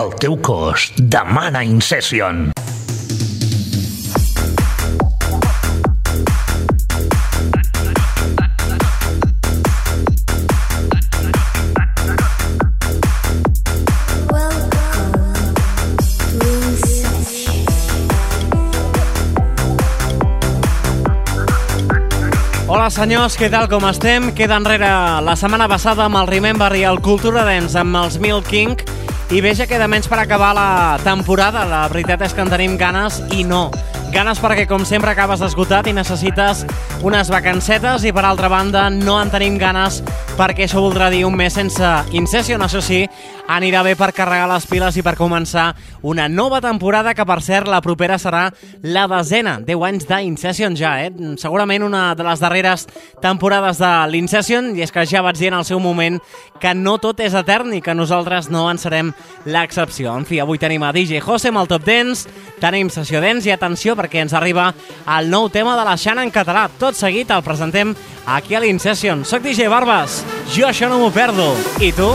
El teu cos demana Incession. Hola senyors, què tal, com estem? Queda enrere la setmana passada amb el Remember i el Cultura Dance amb els Milk King i veja queda menys per acabar la temporada. La veritat és que en tenim ganes i no. Ganes perquè, com sempre, acabes esgotat i necessites unes vacancetes i, per altra banda, no en tenim ganes perquè això voldrà dir un mes sense Incession. Això sí, anirà bé per carregar les piles i per començar una nova temporada que, per cert, la propera serà la desena. 10 anys d'Incession ja, eh? Segurament una de les darreres temporades de l'Incession i és que ja vaig dir en el seu moment que no tot és etern i que nosaltres no en serem l'excepció. En fi, avui tenim a DJ Jose amb el Top Dance, tenim sessió dance i atenció perquè ens arriba el nou tema de la Xana en català. Tot seguit el presentem aquí a l'Incession. Soc DJ Barbas, jo això no m'ho perdo. I tu?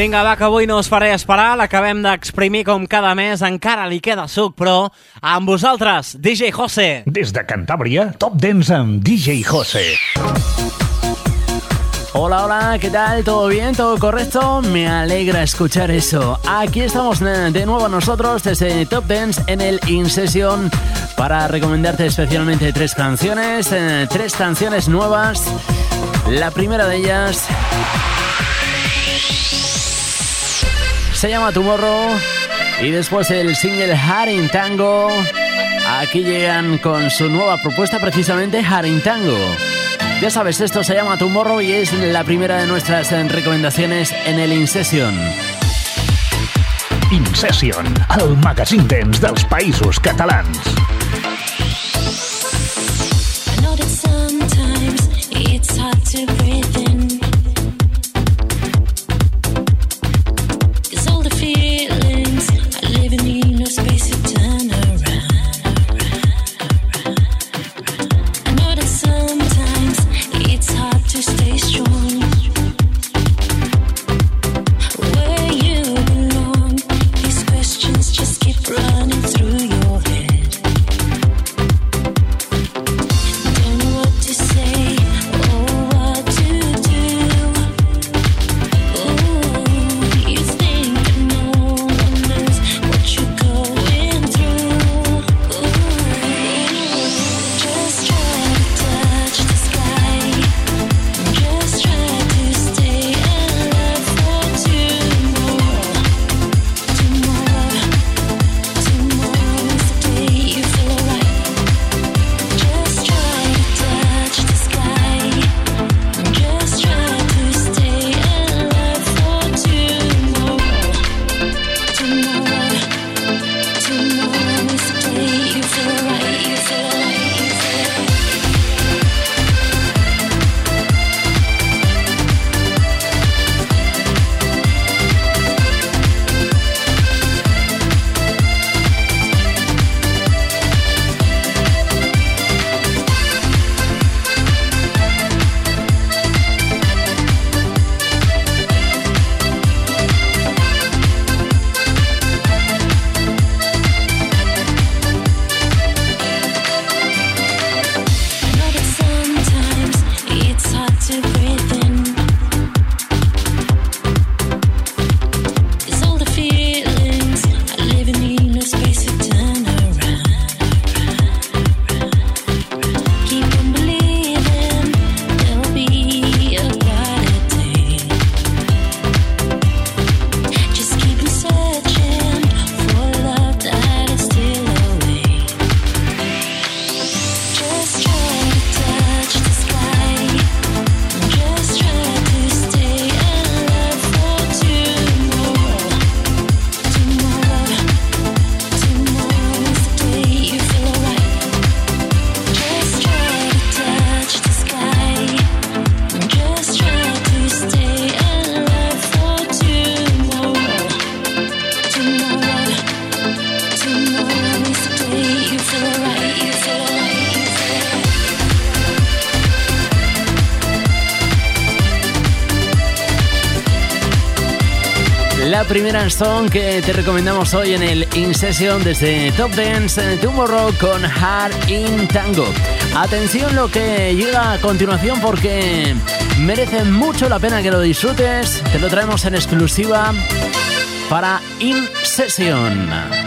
Vinga, va, que avui no us faré esperar, l'acabem d'exprimir com cada mes, encara li queda suc, però amb vosaltres, DJ Jose. Des de Cantàbria, Top Dance amb DJ Jose. Hola, hola, ¿qué tal? ¿Todo bien? ¿Todo correcto? Me alegra escuchar eso. Aquí estamos de nuevo nosotros desde Top Dance en el In Session para recomendarte especialmente tres canciones, eh, tres canciones nuevas. La primera de ellas se llama Tomorrow y después el single Haring Tango. Aquí llegan con su nueva propuesta precisamente Haring Tango. Ya sabes, esto se llama Tomorrow y es la primera de nuestras recomendaciones en el InSession. InSession, el magazín dance dels països catalans. Primera song que te recomendamos hoy en el In Session desde Top Dance Tomorrow con Hard in Tango. Atención lo que llega a continuación porque merece mucho la pena que lo disfrutes. Te lo traemos en exclusiva para In Session.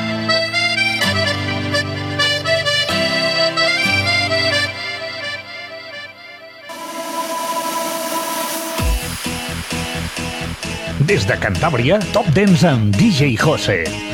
Des de Cantàbria, Top Dance amb DJ Jose.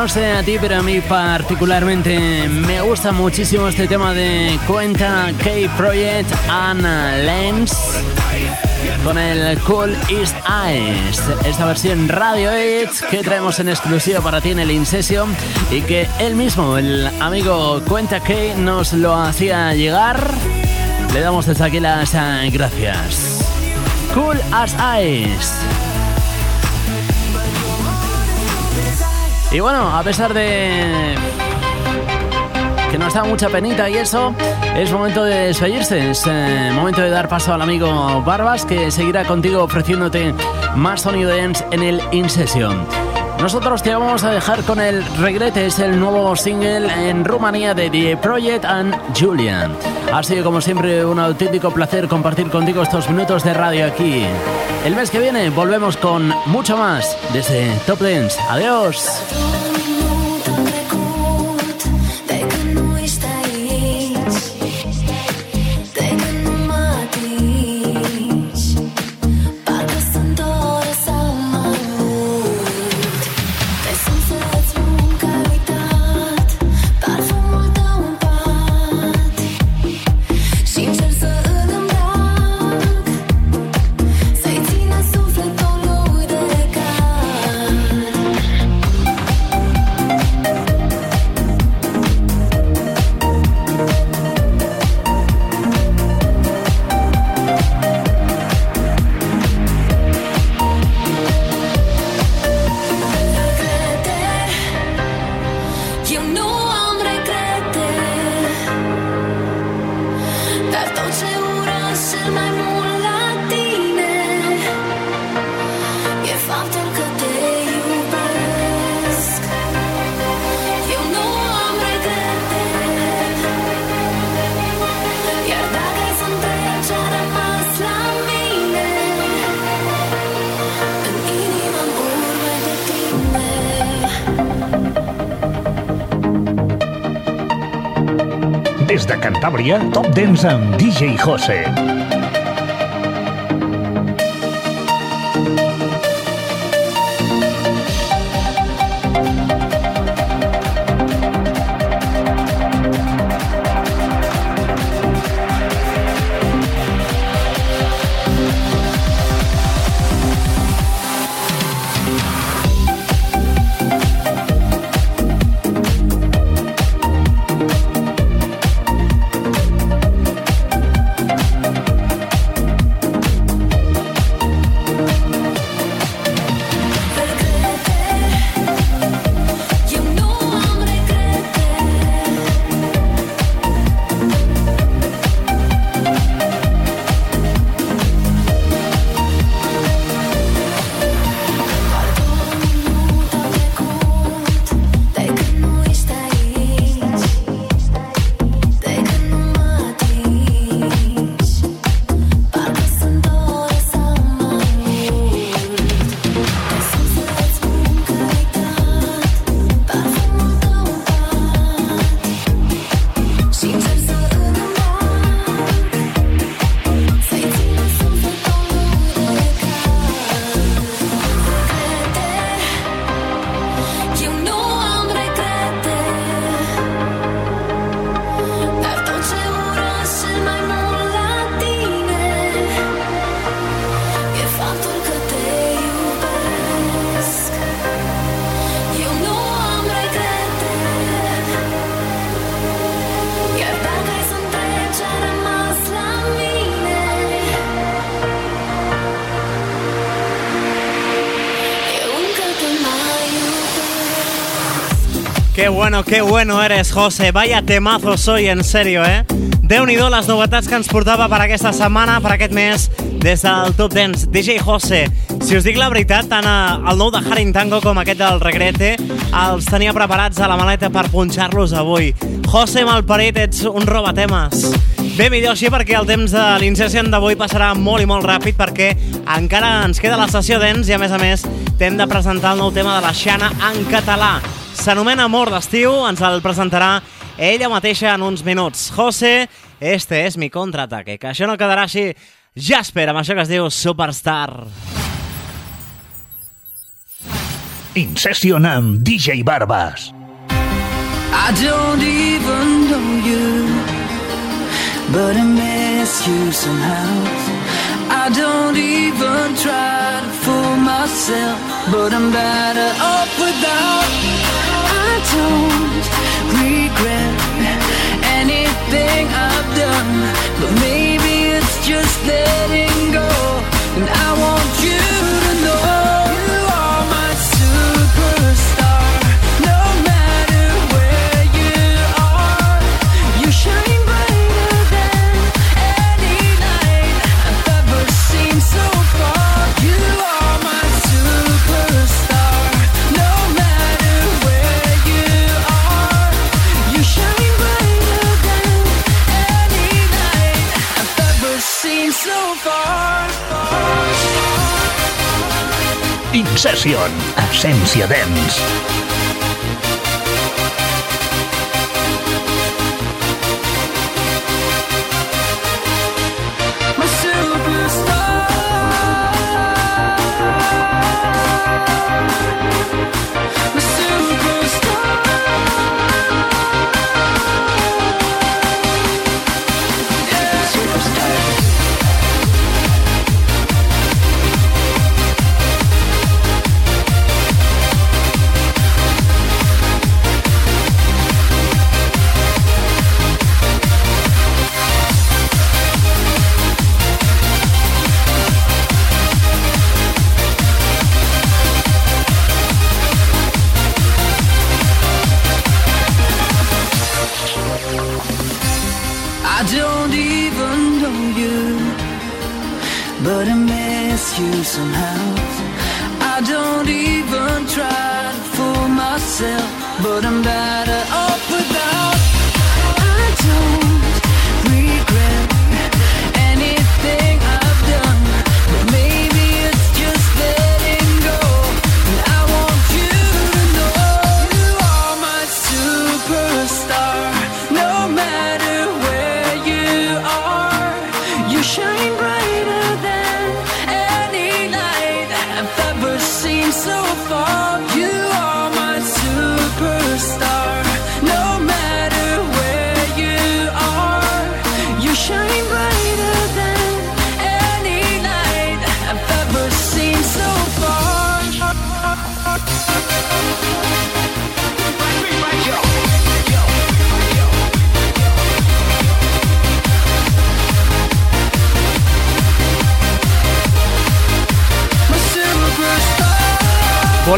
No sé a ti, pero a mí particularmente me gusta muchísimo este tema de Cuenta K Project and Lens con el Cool East Eyes. Esta versión Radio Edge que traemos en exclusiva para ti en el InSession y que él mismo, el amigo Cuenta K, nos lo hacía llegar. Le damos desde aquí las gracias. Cool as Eyes. Y bueno, a pesar de que nos da mucha penita y eso, es momento de despedirse, es eh, momento de dar paso al amigo Barbas que seguirá contigo ofreciéndote más sonido dance en el In Session. Nosotros te vamos a dejar con el Regrete, es el nuevo single en Rumanía de The Project and Julian. Ha sido como siempre un auténtico placer compartir contigo estos minutos de radio aquí. El mes que viene volvemos con mucho más desde Top Dance. Adiós. Des de Cantàbria, Top Dance amb DJ Jose. Qué bueno, qué bueno eres, José. Vaya temazo soy, en serio, eh? Déu-n'hi-do les novetats que ens portava per aquesta setmana, per aquest mes, des del Top Dance. DJ José, si us dic la veritat, tant eh, el nou de Haring Tango com aquest del Regrete els tenia preparats a la maleta per punxar-los avui. José Malparit, ets un robatemes. Bé, millor així perquè el temps de l'Incession d'avui passarà molt i molt ràpid perquè encara ens queda la sessió dents i a més a més t'hem de presentar el nou tema de la Xana en català. S'anomena Amor d'estiu, ens el presentarà ella mateixa en uns minuts. José, este és mi contraataque, que això no quedarà així. Jasper, amb això que es diu Superstar. Incession amb DJ Barbas. I don't even know you, but I miss you somehow. I don't even try to fool myself, but I'm better off without. I don't regret anything I've done, but maybe it's just letting go. And I want you Incession, Essència Dance.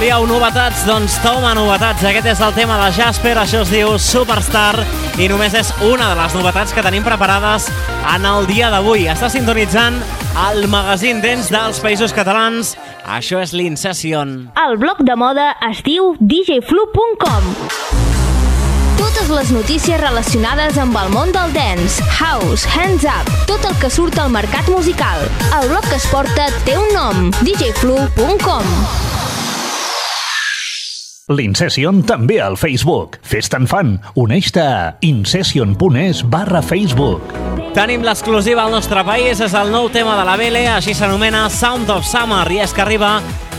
Volíeu novetats? Doncs toma novetats. Aquest és el tema de Jasper, això es diu Superstar i només és una de les novetats que tenim preparades en el dia d'avui. Està sintonitzant el magazín dents dels països catalans. Això és l'Incession. El blog de moda es diu djflu.com totes les notícies relacionades amb el món del dance, house, hands up, tot el que surt al mercat musical. El blog que es porta té un nom, djflu.com. L'Incession també al Facebook. Fes-te'n fan. Uneix-te a incession.es barra Facebook. Tenim l'exclusiva al nostre país, és el nou tema de la Bele, així s'anomena Sound of Summer, i és que arriba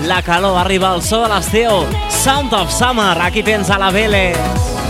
la calor, arriba el so de l'estiu. Sound of Summer, aquí tens a la Bele. Sound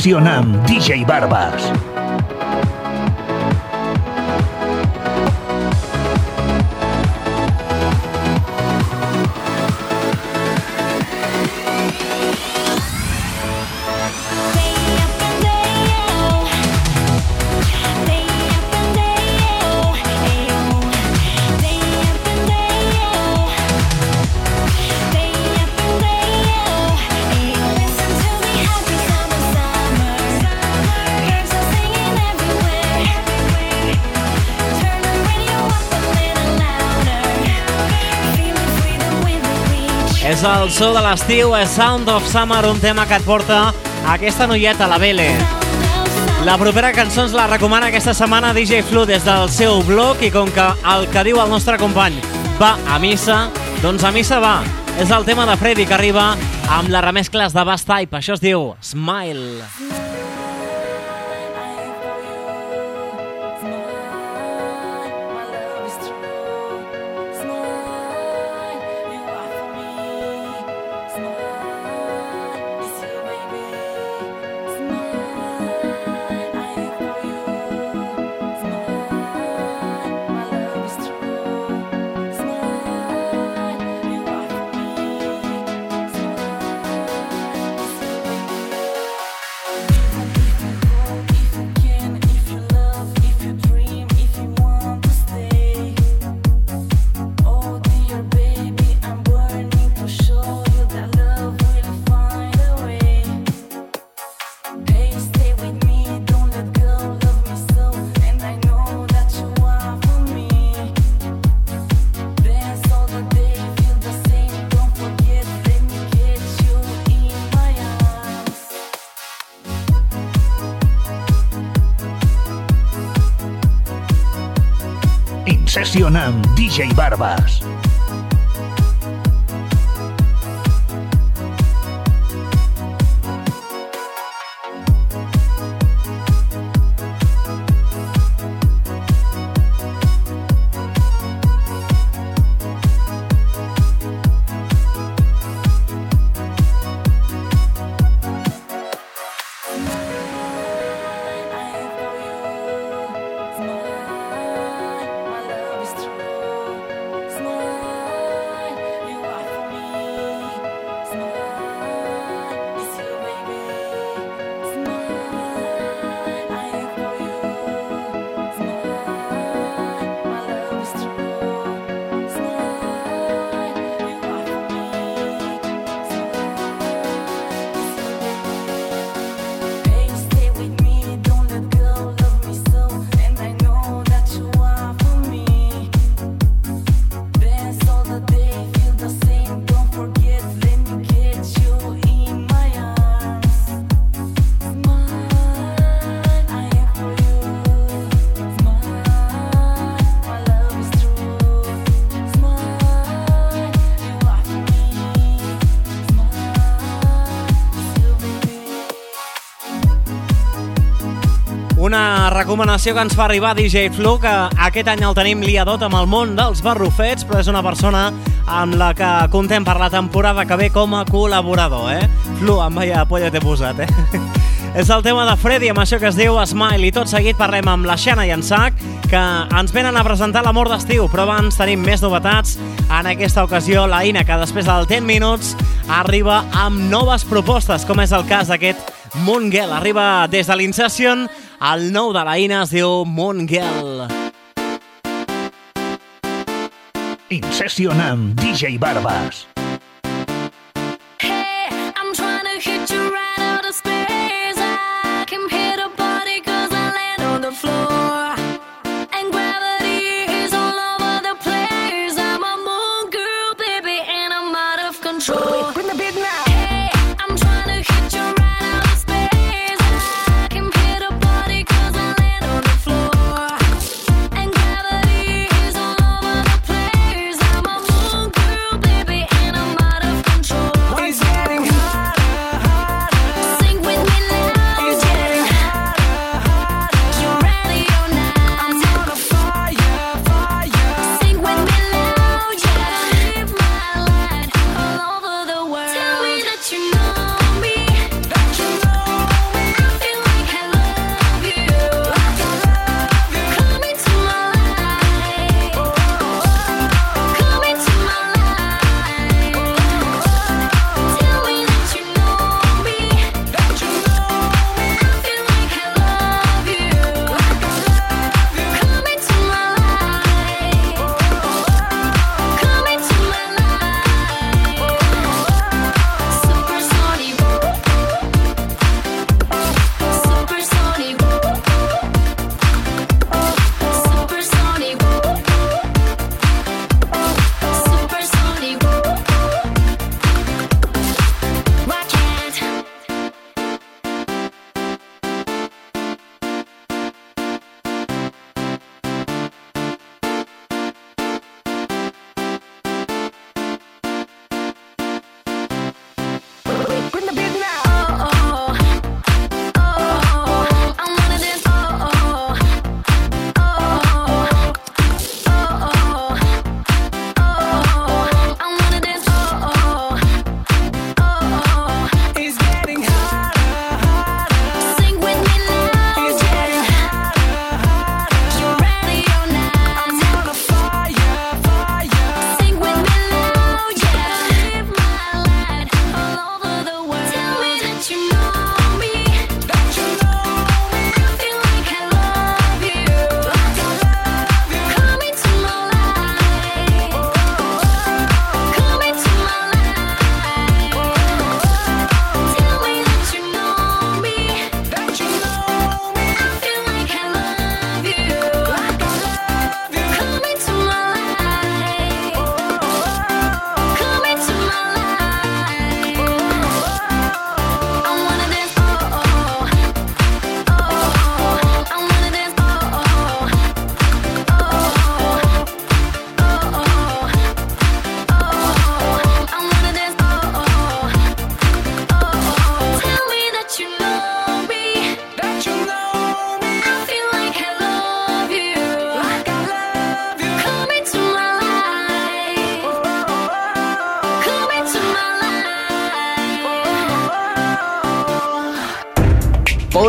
Incession amb DJ Barbas. És el so de l'estiu, és Sound of Summer, un tema que et porta aquesta noieta, la Bele. La propera cançó ens la recomana aquesta setmana DJ Flu des del seu blog i com que el que diu el nostre company va a missa, doncs a missa va. És el tema de Freddy que arriba amb les remescles de Bass Type. Això es diu Smile. Smile, Session amb DJ Barbas. Recomanació que ens fa arribar DJ Flu, que aquest any el tenim liadot amb el món dels barrufets, però és una persona amb la que contem per la temporada que ve com a col·laborador, eh? Flu, amb vaya polla t'he posat, eh? és el tema de Freddy, amb això que es diu Smile, i tot seguit parlem amb la Xana i en Sac, que ens venen a presentar l'amor d'estiu, però abans tenim més novetats. En aquesta ocasió, la Ina, que després del 10 minuts arriba amb noves propostes, com és el cas d'aquest Moongel. Arriba des de l'Incession, el nou de la Ina es diu Moongel. In amb DJ Barbas.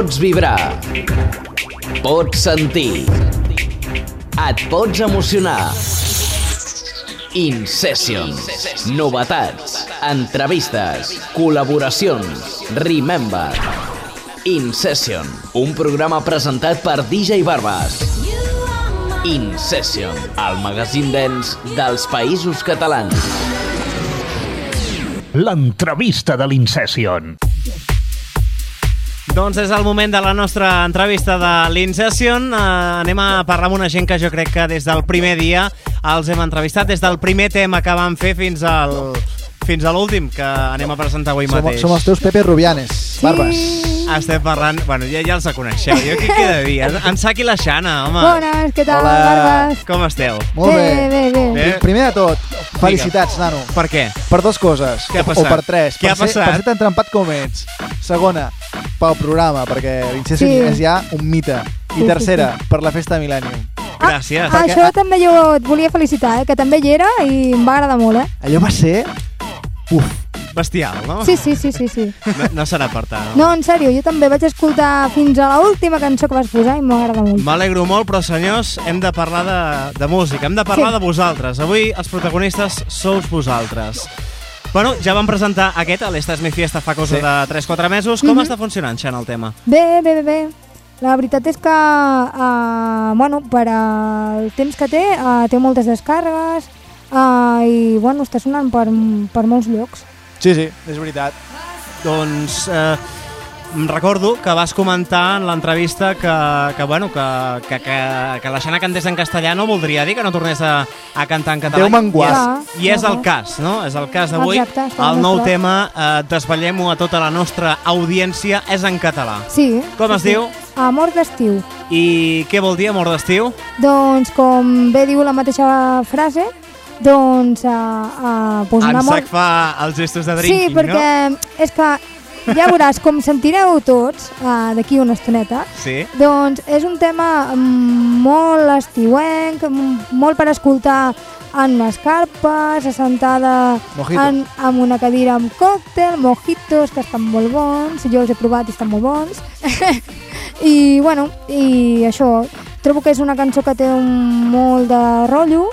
Pots vibrar. Pots sentir. Et pots emocionar. InSession. Novetats. Entrevistes. Col·laboracions. Remember. InSession. Un programa presentat per DJ Barbas. InSession. El magazín dens dels països catalans. L'entrevista de l'Incession. Doncs és el moment de la nostra entrevista de l'Incession. Uh, anem a parlar amb una gent que jo crec que des del primer dia els hem entrevistat, des del primer tema que vam fer fins al fins a l'últim que anem a presentar avui Som, mateix. som els teus Pepe Rubianes, Barbas. Estem parlant... Bueno, ja, ja els coneixeu. Jo què queda dir? En, en Sac i la Xana, home. Bones, què tal, Hola. Barbas? Com esteu? Molt bé. Bé, bé, bé. Bé. Primer de tot, felicitats, nano. Per què? Per dues coses. Què ha o- passat? O per tres. Què per ha ser, passat? Per ser tan trempat com ets. Segona, pel programa, perquè l'Incession Sí. és ja un mite. I Sí, sí, tercera, per la festa de Millennium. Gràcies. Ah, això també jo et volia felicitar, eh? que també hi era i em va agradar molt, eh? Allò va ser... Uf, Bestial, no? Sí, sí, sí, sí, sí. No, no serà per tant. No, en sèrio, jo també vaig escoltar fins a l'última cançó que vas posar i m'agrada molt. M'alegro molt, però senyors, hem de parlar de, de música, hem de parlar Sí. de vosaltres. Avui els protagonistes sous vosaltres. Bueno, ja vam presentar aquest, a l'Esta és mi fiesta, fa cosa Sí. de 3-4 mesos. Com Mhm. està funcionant, Xan, el tema? Bé, bé, bé, bé. La veritat és que, uh, bueno, per al temps que té, uh, té moltes descàrregues uh, i, bueno, està sonant per, per molts llocs. Sí, sí, és veritat. Doncs eh, recordo que vas comentar en l'entrevista que, que, bueno, que, que, que, que la Xana cantés en castellà no voldria dir que no tornés a, a cantar en català. Déu me'n guard. I és, Clar, i és el cas, no? És el cas d'avui. El nou tema, eh, desvetllem-ho a tota la nostra audiència, és en català. Sí. Com sí, es sí. diu? Amor d'estiu. I què vol dir amor d'estiu? Doncs, com bé diu la mateixa frase, doncs, uh, pues un en amor... Sac fa els gestos de drinking, sí, perquè és que ja veuràs, com sentireu tots uh, d'aquí una estoneta, no? Sí. doncs és un tema molt estiuenc, molt per escoltar en les carpes, assentada Mojito. en, en una cadira amb còctel, mojitos, que estan molt bons, jo els he provat i estan molt bons. I, bueno, i això, trobo que és una cançó que té un molt de rotllo,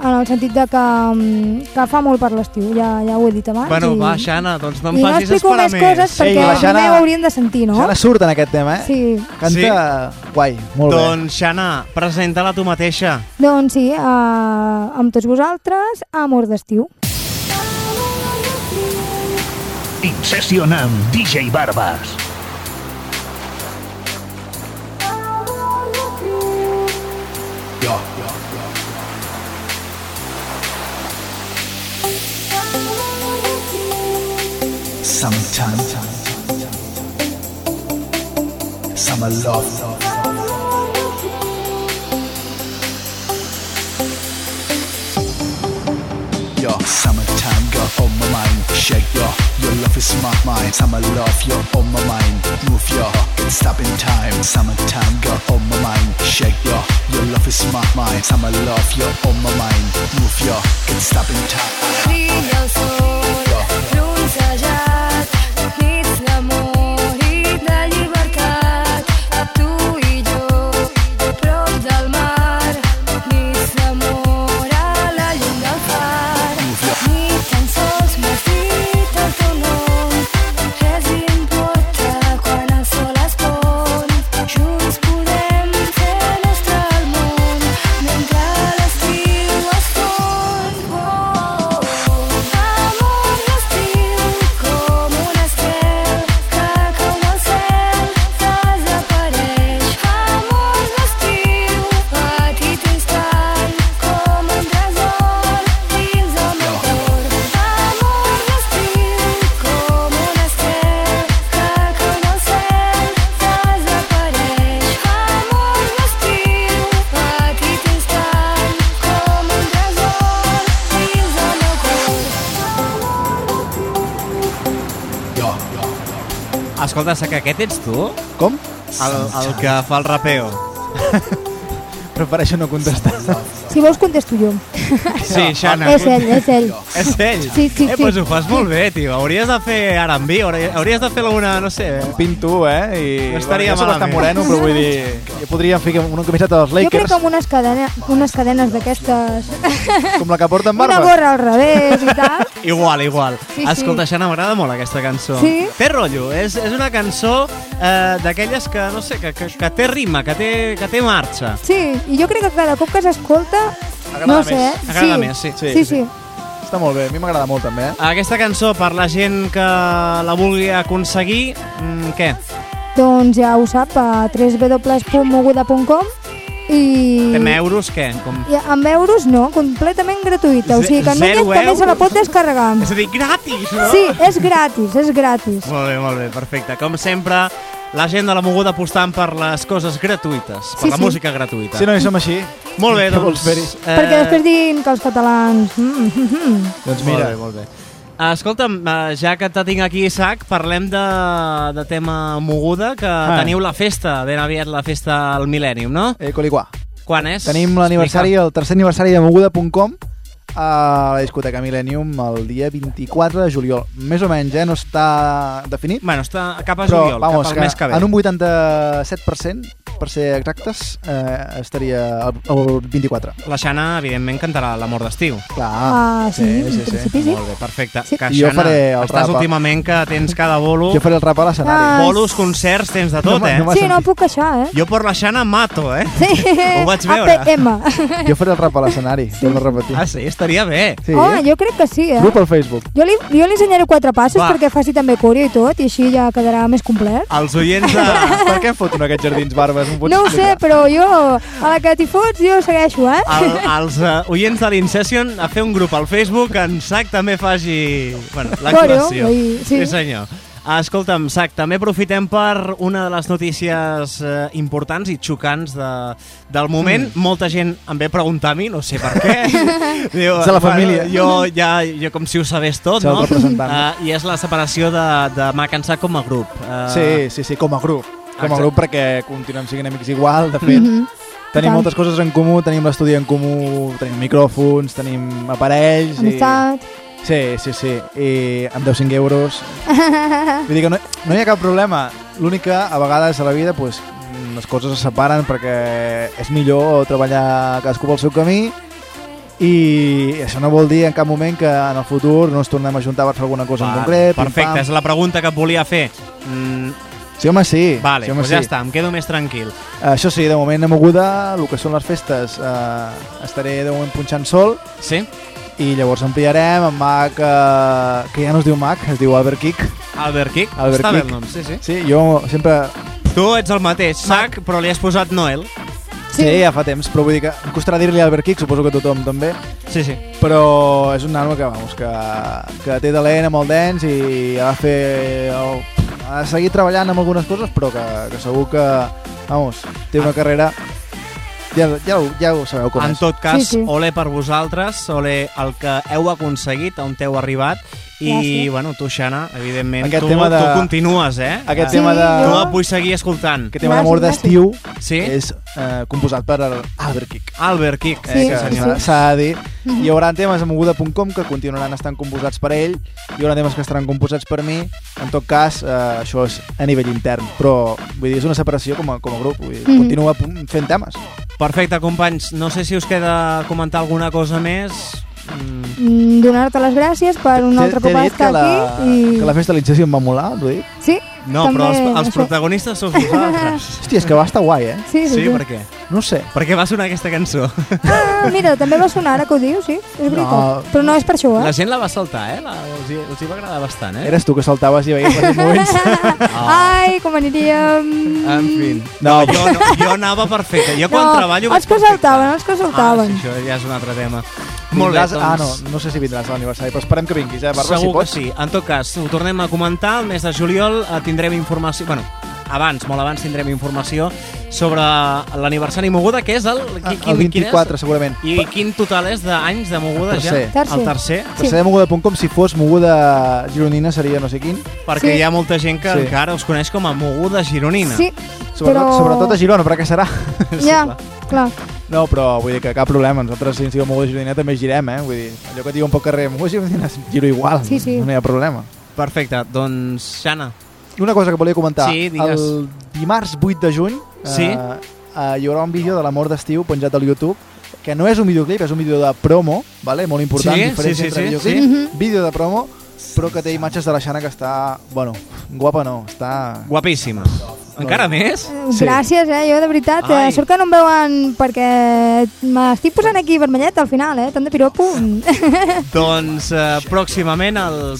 en el sentit de que, mm, que fa molt per l'estiu, ja, ja ho he dit abans. Bueno, i, va, Xana, doncs no em I no facis explico esperar més més. coses Sí, perquè la Xana- ho haurien de sentir, no? Xana surt en aquest tema, eh? Sí, Canta guai, molt bé. Doncs, Xana, presenta-la tu mateixa. doncs sí, uh, amb tots vosaltres, amor d'estiu. Incession amb DJ Barbas. Summertime. Summer love. Yo, summertime, girl, on my mind. Shake yo, your love is my mind. Summer love, you're on my mind. Move yo, can't stop in time. Summertime, girl, on my mind. Shake yo, your love is my mind. Summer love, you're on my mind. Move yo, can't stop in time. Brilla el sol, Escolta, Sac, aquest ets tu? Com? El, el que fa el rapeo. Prefereixo no contestar. Si vols contesto jo. Sí, Xana. És ell, és ell. És ell? Sí, sí, eh, sí. Doncs ho fas molt bé, tio. Hauries de fer R&B, hauria- hauries de fer alguna, no sé... Pinto, eh? I, No estaria jo soc bastant malament. moreno, però vull dir... Podria fer una camiseta dels Jo crec Lakers, que amb unes, cadena, unes cadenes d'aquestes... com la que porten Una barba. gorra al revés i tal. Igual, igual. Sí, Escolta, Xana, m'agrada molt aquesta cançó. Sí? Té rotllo, és, és una cançó eh, d'aquelles que, no sé, que, que, que té ritme, que té, que té marxa. Sí, i jo crec que cada cop que s'escolta... Agrada No més. sé, eh? Agrada sí. més, sí. Sí, Sí, sí. Està molt bé, a mi m'agrada molt també, eh? Aquesta cançó, per la gent que la vulgui aconseguir, mm, què? Doncs ja ho sap, a www.moguda.com i... Fem euros, què? Com... I amb euros no, completament gratuïta. O sigui que Zero Núñez també se la pot descarregar. És a dir, gratis, no? Sí, és gratis, és gratis. Molt bé, molt bé, perfecte. Com sempre, la gent de la moguda apostant per les coses gratuïtes, per Sí, la sí. música gratuïta. Si no hi som així, Molt bé, doncs... eh, Perquè després diguin que els catalans... Mm, mm, mm. Doncs Molt mira, bé, molt bé. Escolta'm, eh, ja que te tinc aquí, Isaac, parlem de, de tema moguda, que Ah. teniu la festa, ben aviat la festa al Millennium, no? eh, Coliguà. Quan és? Tenim l'aniversari, el tercer aniversari de Moguda.com a la discoteca Millennium el dia 24 de juliol. Més o menys, eh? No està definit. Bueno, està cap a Però, juliol, vamos, cap al mes que ve. en un 87%, per ser exactes, eh, estaria el, el 24. La Xana, evidentment, cantarà l'amor d'estiu. Clar. Ah, sí, en principi sí. Molt bé, perfecte. Sí. Que, I jo Xana, faré el estàs rap. últimament que tens cada bolo... Jo faré el rap a l'escenari. Ah, Bolos, concerts, tens de tot, No, eh? no Sí, no puc queixar, eh? Jo per la Xana mato, eh? Sí. Ho vaig veure. APM. Jo faré el rap a l'escenari, torno a repetir. Ah, sí? Estaria bé. Sí, Oh, eh? jo crec que sí, eh? Grup al Facebook. Jo li, jo li ensenyaré quatre passos Va. perquè faci també coreo i tot, i així ja quedarà més complet. Els oients de... per què em foten aquests jardins barbes? No ho sé, però jo, a la que t'hi fots, jo segueixo, eh? El, els uh, oients de l'Incession a fer un grup al Facebook que en Sac també faci bueno, l'actuació. Bueno, sí. sí, senyor. Escolta'm, Sac, també aprofitem per una de les notícies eh, importants i xocants de, del moment. Mm. Molta gent em ve a preguntar a mi, no sé per què. Diu, És de la família. jo, ja, jo com si ho sabés tot, no? Uh, I és la separació de, de Macansà com a grup. Uh, Sí, sí, sí, com a grup. Com a grup perquè continuem sent amics igual, de fet. Mhm. Tenim Tant. moltes coses en comú, tenim l'estudi en comú, tenim micròfons, tenim aparells... Amistat. I... Sí, sí, sí. I em deu 5 euros. Vull dir que no, no hi ha cap problema. L'únic que a vegades a la vida pues, les coses es separen perquè és millor treballar cadascú pel seu camí i això no vol dir en cap moment que en el futur no ens tornem a juntar per fer alguna cosa en Va, concret. pim, Perfecte, pam. és la pregunta que et volia fer. Mm, Sí, home, sí. vale, sí, home, doncs ja està, em quedo més tranquil. Això sí, de moment a Moguda, el que són les festes, eh, estaré de moment punxant sol Sí? i llavors ampliarem amb Mac, eh, que ja no es diu Mac, es diu Albert Kick. Albert Kick? Albert Està bé Kick. el nom, sí, sí. Sí, jo sempre... Tu ets el mateix, Sac, però li has posat Noel. Sí. sí, ja fa temps, però vull dir que em costarà dir-li Albert Kick, suposo que tothom també, Sí, sí. però és un nano que, vamos, que, que té talent amb el dance i ha de fer... El, ha de seguir treballant amb algunes coses, però que, que segur que, vamos, té una carrera... Ja, ja, ho- ja ho sabeu com En és. tot cas, Sí, sí. ole per vosaltres, ole el que heu aconseguit, on heu arribat, i, bueno, tu, Xana, evidentment, Aquest tu, tema de- tu continues, eh? Aquest Sí, tema de... Tu et vull seguir escoltant. Aquest tema d'amor d'estiu Sí? és eh, composat per Albert Kick. Albert Kick, Sí, eh, que sí, sí, senyor. sí. s'ha de dir. Hi haurà temes a moguda.com que continuaran estant composats per ell, hi haurà temes que estaran composats per mi, en tot cas, eh, això és a nivell intern, però vull dir, és una separació com a, com a grup, vull dir, Mhm. continua pu- fent temes. Perfecte, companys. No sé si us queda comentar alguna cosa més. Mm, Donar-te les gràcies per un altre cop estar que la, aquí. I... que la festa de l'Incessió em va molar, t'ho dic? Sí, no, també però els, els protagonistes sou vosaltres. Hòstia, és que va estar guai, eh? Sí, sí, sí, sí. per què? No ho sé. Per què va sonar aquesta cançó? Ah, mira, també va sonar ara que ho dius, sí, és veritat. No. Però no és per això, La eh? gent la va saltar, eh? La, els, hi, els hi va agradar bastant, eh? Eres tu que saltaves i veies els moments. Ai, com aniríem... En fi. No, jo, no, jo anava perfecte. Jo quan no, treballo els que saltaven, els que saltaven. Ah, sí, això ja és un altre tema. Molt bé, doncs... Ah, no, no sé si vindràs a l'aniversari, però esperem que vinguis, eh, Bàrbara, si Segur que pots. sí. En tot cas, ho tornem a comentar. El mes de juliol eh, tindrem informació... Bueno, abans, molt abans, tindrem informació sobre l'aniversari Moguda, que és el... qui- Ah, El 24, segurament. Quin és? I quin total és d'anys de Moguda Tercer. ja? Tercer. El tercer? Sí. Tercer de moguda.com, si fos moguda gironina seria no sé quin. Perquè Sí. hi ha molta gent que Sí. encara us coneix com a Moguda Gironina. Sí, Sobretot, Però- sobretot a Girona, però què serà? ja, clar. No, però vull dir que cap problema. Nosaltres, si ens diuen moguda gironina, també girem, eh? Vull dir, allò que diuen pel carrer, moguda gironina, giro igual. Sí, sí. No hi ha problema. Perfecte, doncs, Xana, Una cosa que volia comentar. Sí, digues. El dimarts 8 de juny Sí? eh, eh, hi haurà un vídeo de l'amor d'estiu penjat al YouTube que no és un videoclip, és un vídeo de promo, vale? molt important, Sí, diferència sí, sí, entre sí, videoclip, sí. Mhm. vídeo de promo, però que té imatges de la Xana que està, bueno, guapa no, està... guapíssima. Encara més? Sí. Gràcies, eh? Jo, de veritat, Ai. eh, sort que no em veuen perquè m'estic posant aquí vermellet al final, eh? Tant de piropo. Doncs eh, pròximament el,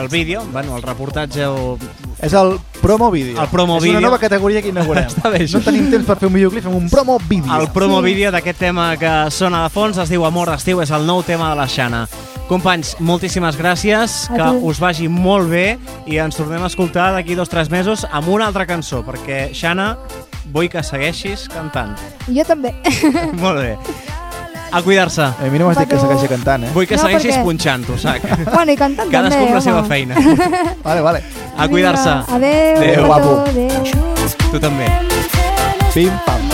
el vídeo, bueno, el reportatge o... És el promo vídeo. El promo és vídeo. una nova categoria que inaugurem. Està bé, això. no tenim temps per fer un videoclip, fem un promo vídeo. El promo vídeo d'aquest tema que sona de fons es diu Amor d'estiu, és el nou tema de la Xana. Companys, moltíssimes gràcies, que us vagi molt bé i ens tornem a escoltar d'aquí dos o tres mesos amb una altra cançó, perquè, Xana, vull que segueixis cantant. jo també. molt bé. A cuidar-se. A mi no m'has dit que segueixi cantant, eh? Vull que No, segueixis perquè- punxant, ho sac. bueno, i cantant Cadascú també, amb la seva feina. Vale, vale. A cuidar-se. Adéu, Adéu, guapo. adéu. Tu també. Pim, pam.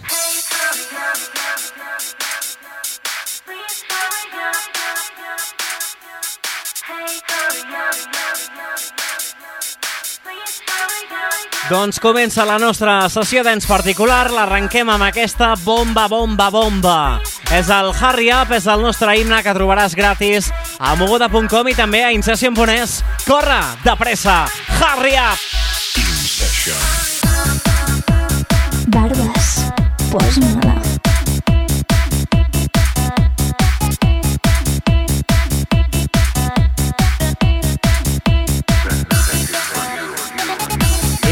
Doncs comença la nostra sessió d'ens particular, l'arrenquem amb aquesta bomba, bomba, bomba. És el Harry Up, és el nostre himne que trobaràs gratis a moguda.com i també a Incession.es. Corre, de pressa, Harry Up! Barbes, posa-me-la. I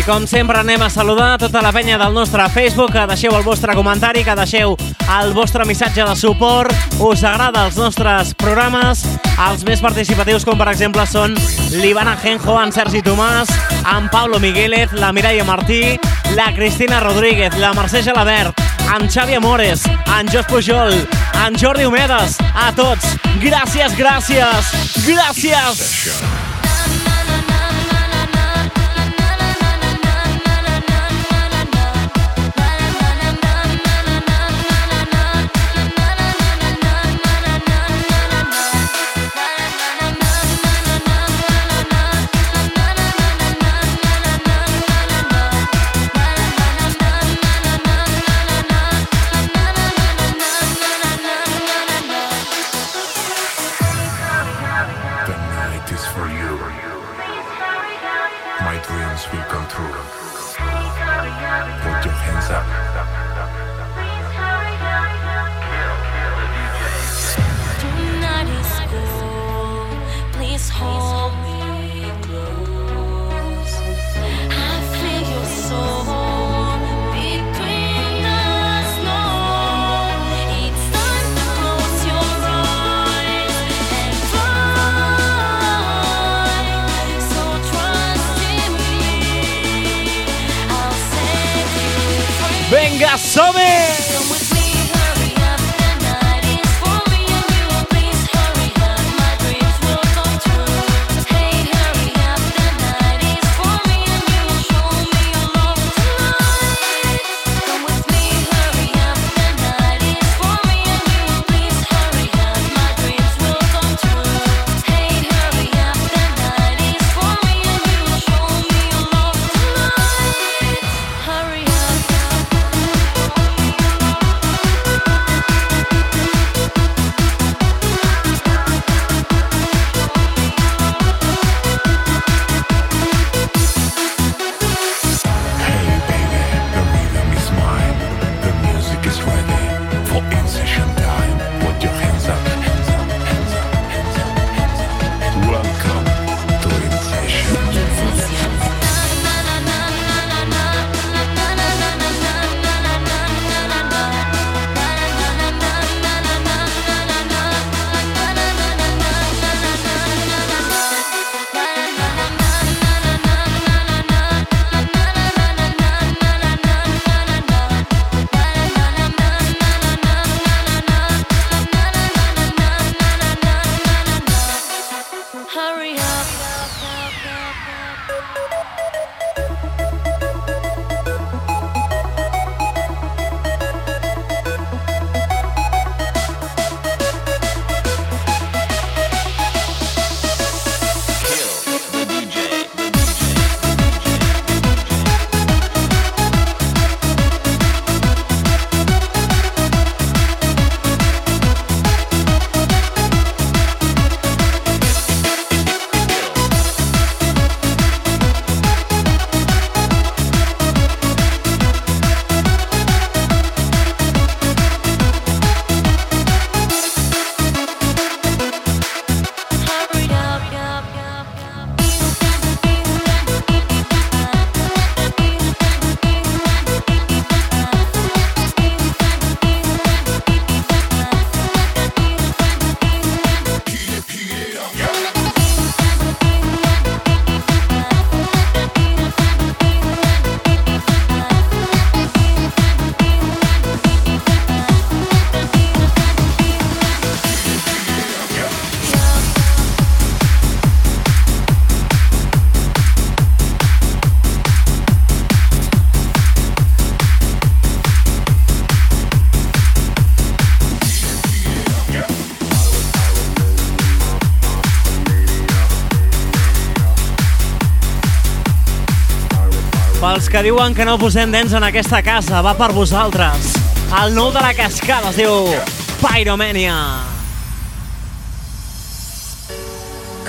com sempre anem a saludar tota la penya del nostre Facebook, que deixeu el vostre comentari, que deixeu el vostre missatge de suport, us agrada els nostres programes, els més participatius com per exemple són l'Ivana Genjo, en Sergi Tomàs, en Pablo Migueles, la Mireia Martí, la Cristina Rodríguez, la Mercè Gelabert, en Xavi Amores, en Jos Pujol, en Jordi Homedes, a tots, gràcies, gràcies, gràcies! The you free. Que diuen que no posem dents en aquesta casa, va per vosaltres. El nou de la cascada es diu Pyromania.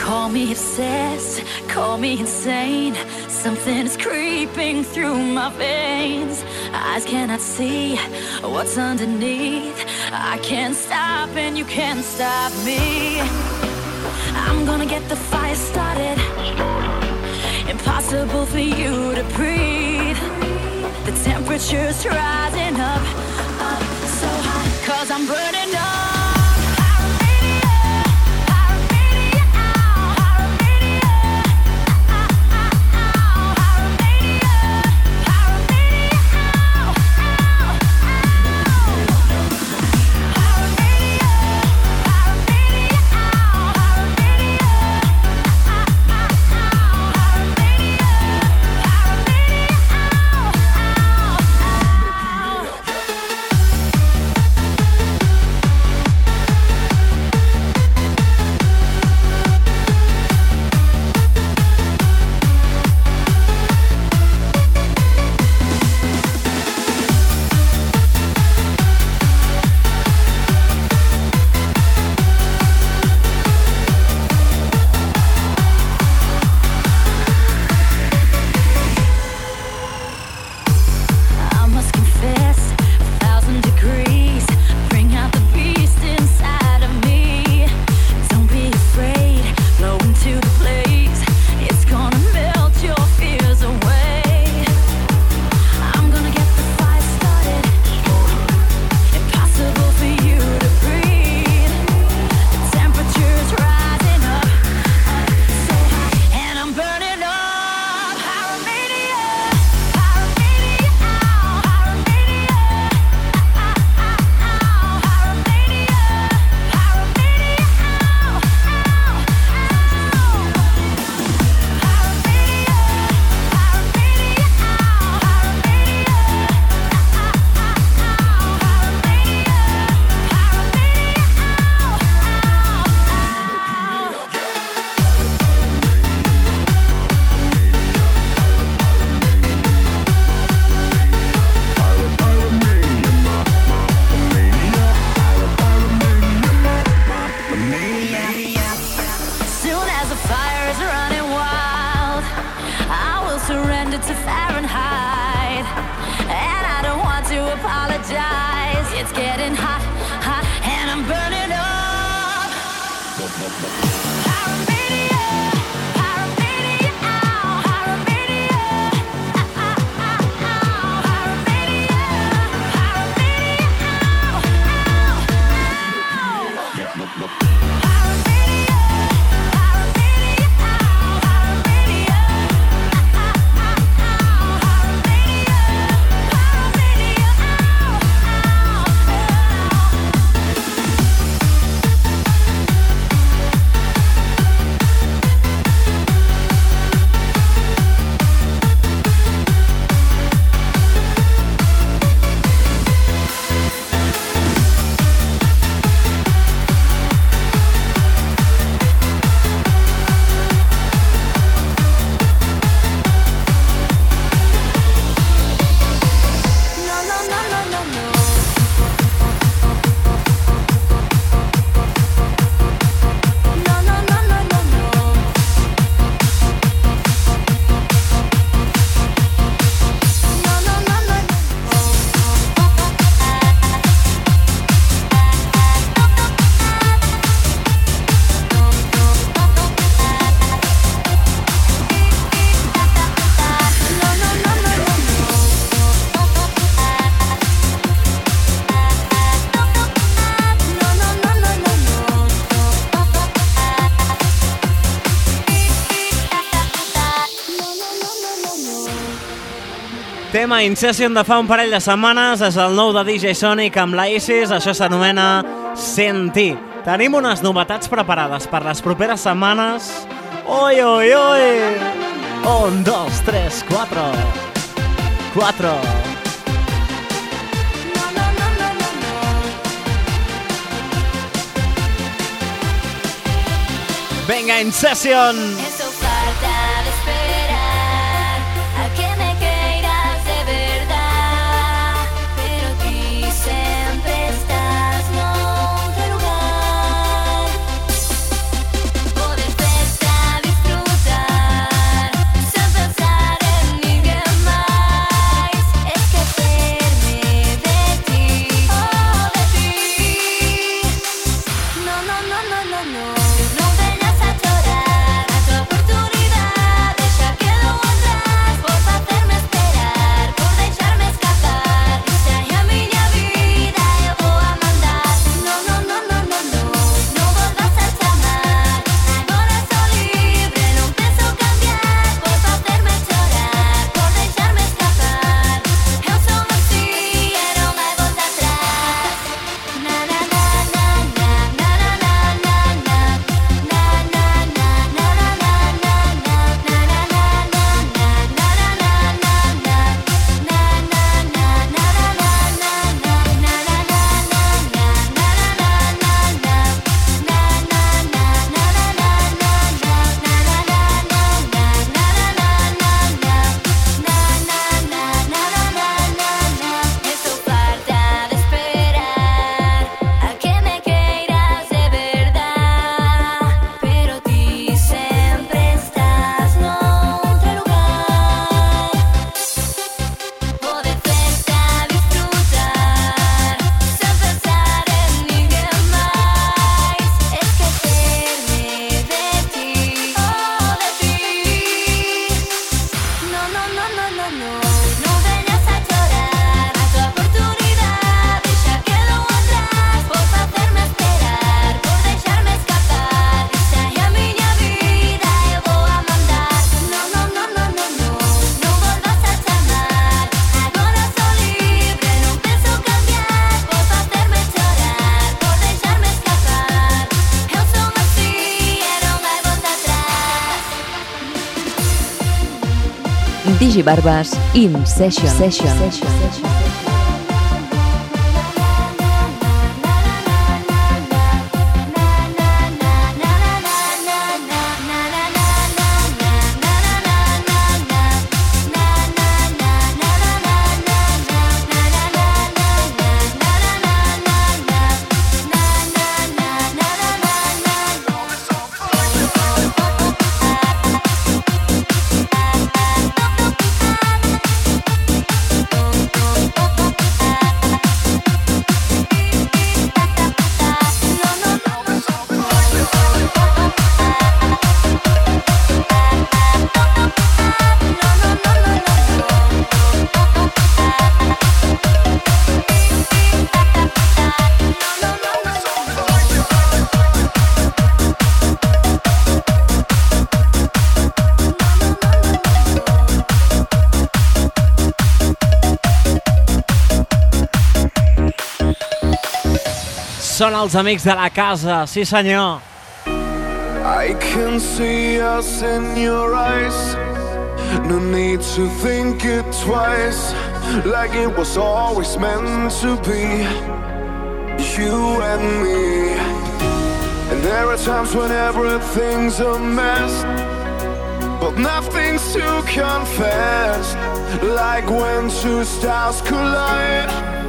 Call me obsessed, call me insane. Something is creeping through my veins. Eyes cannot see what's underneath. I can't stop, and you can't stop me. I'm gonna get the fire started. Impossible for you to breathe. The temperature's rising up, up so hot, cause I'm burning up. Tema Incession de fa un parell de setmanes és el nou de DJ Sonic amb la això s'anomena Senti. Tenim unes novetats preparades per les properes setmanes. Oi, oi, oi! Un, dos, tres, quatre. Quatre. Venga, Incession! Eso Gigi Barbas in Session. session. session. són els amics de la casa, sí senyor. I can see us in your eyes. No need to think it twice. Like it was always meant to be. You and me. And there are times when everything's a mess. But nothing's to confess. Like when two stars collide.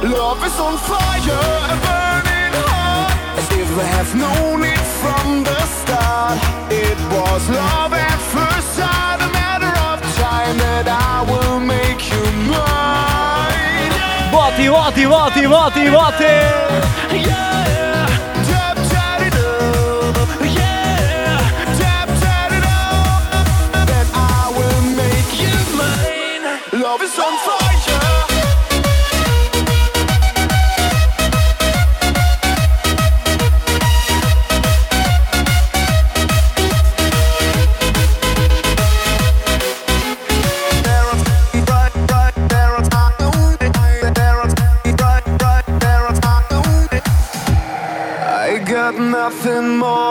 Love is on fire, a burning heart. As if I have known it from the start. It was love at first sight, a matter of time that I will make you mine. Vati, vati, vati, vati, vati. Love is on fire. nothing more.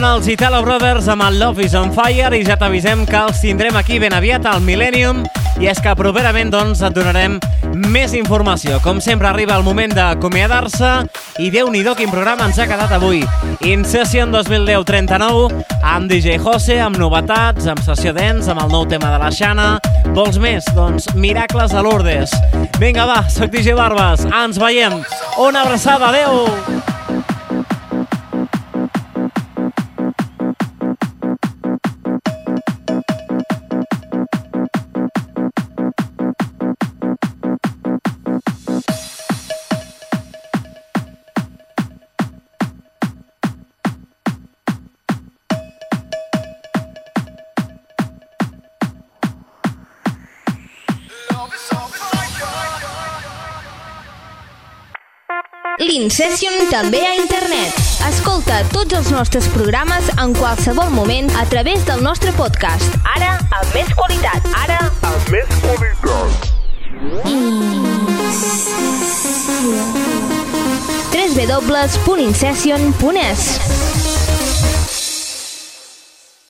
Són els Italo Brothers amb el Love is on Fire i ja t'avisem que els tindrem aquí ben aviat al Millennium i és que properament doncs et donarem més informació. Com sempre arriba el moment d'acomiadar-se i déu nhi quin programa ens ha quedat avui. In Session 2010-39 amb DJ Jose, amb novetats, amb sessió dents, amb el nou tema de la Xana. Vols més? Doncs Miracles a Lourdes. Vinga va, soc DJ Barbas, ens veiem. Una abraçada, adeu! L'Incession també a internet. Escolta tots els nostres programes en qualsevol moment a través del nostre podcast. Ara, amb més qualitat. Ara, amb més qualitat. www.incession.es